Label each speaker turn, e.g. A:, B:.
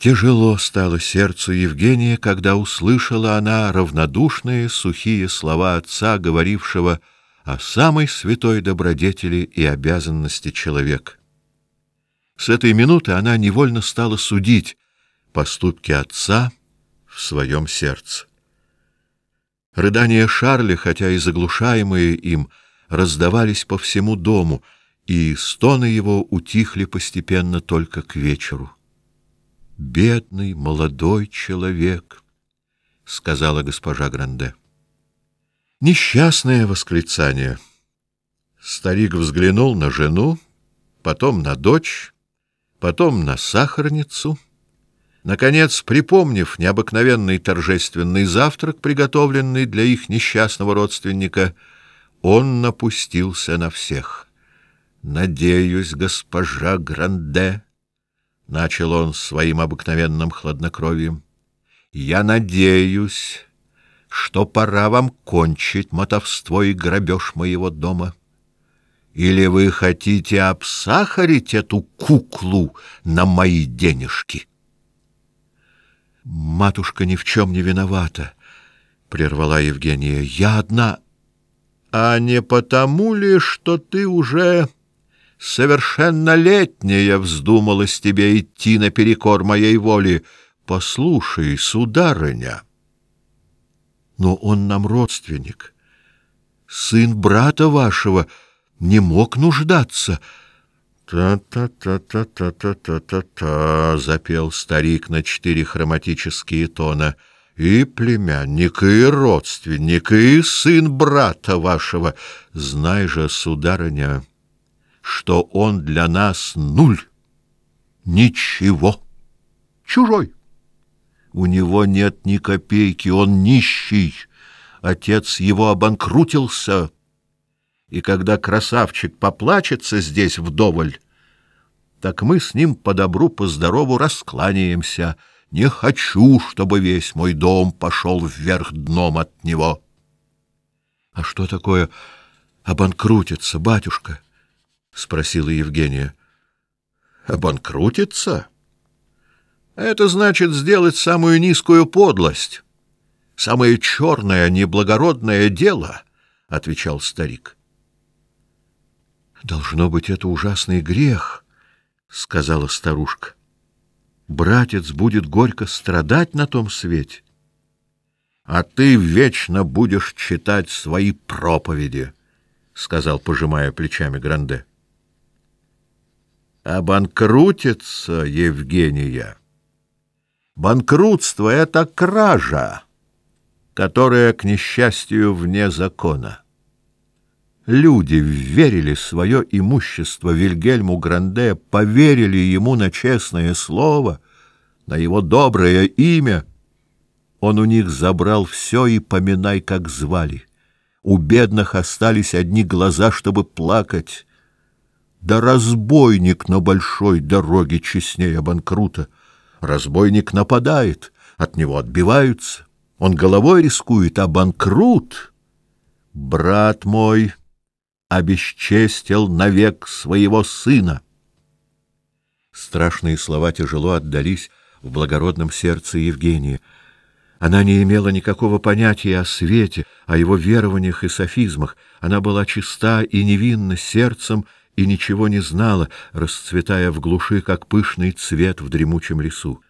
A: Тяжело стало сердцу Евгения, когда услышала она равнодушные сухие слова отца, говорившего о самой святой добродетели и обязанности человека. С этой минуты она невольно стала судить поступки отца в своем сердце. Рыдания Шарля, хотя и заглушаемые им, раздавались по всему дому, и стоны его утихли постепенно только к вечеру бедный молодой человек, сказала госпожа Гранде. Несчастное восклицание. Старик взглянул на жену, потом на дочь, потом на сахарницу. Наконец, припомнив необыкновенный торжественный завтрак, приготовленный для их несчастного родственника, он напустился на всех. Надеюсь, госпожа Гранде, начал он своим обыкновенным хладнокровием. Я надеюсь, что пора вам кончить мотовство и грабеж моего дома. Или вы хотите обсахарить эту куклу на мои денежки? Матушка ни в чем не виновата, прервала Евгения. Я одна, а не потому ли, что ты уже совершеннолетняя вздумалась тебе идти наперекор моей воле. Послушай, сударыня, но он нам родственник, сын брата вашего, не мог нуждаться. Та-та-та-та-та-та-та-та, запел старик на четыре хроматические тона. И племянник, и родственник, и сын брата вашего. Знай же, сударыня, что он для нас нуль, ничего, чужой. У него нет ни копейки, он нищий. Отец его обанкрутился. И когда красавчик поплачется здесь вдоволь, так мы с ним по добру, по здорову раскланяемся. Не хочу, чтобы весь мой дом пошел вверх дном от него. А что такое обанкрутиться, батюшка? — спросила Евгения. — Обанкрутиться? Это значит сделать самую низкую подлость, самое черное, неблагородное дело, — отвечал старик. — Должно быть, это ужасный грех, — сказала старушка. — Братец будет горько страдать на том свете. — А ты вечно будешь читать свои проповеди, — сказал, пожимая плечами Гранде. — обанкрутится Евгения. Банкротство — это кража, которая, к несчастью, вне закона. Люди верили свое имущество Вильгельму Гранде, поверили ему на честное слово, на его доброе имя. Он у них забрал все и поминай, как звали. У бедных остались одни глаза, чтобы плакать. Да разбойник на большой дороге честнее банкрута. Разбойник нападает, от него отбиваются. Он головой рискует, а банкрут, брат мой, обесчестил навек своего сына. Страшные слова тяжело отдались в благородном сердце Евгении. Она не имела никакого понятия о свете, о его верованиях и софизмах. Она была чиста и невинна сердцем и ничего не знала, расцветая в глуши, как пышный цвет в дремучем лесу.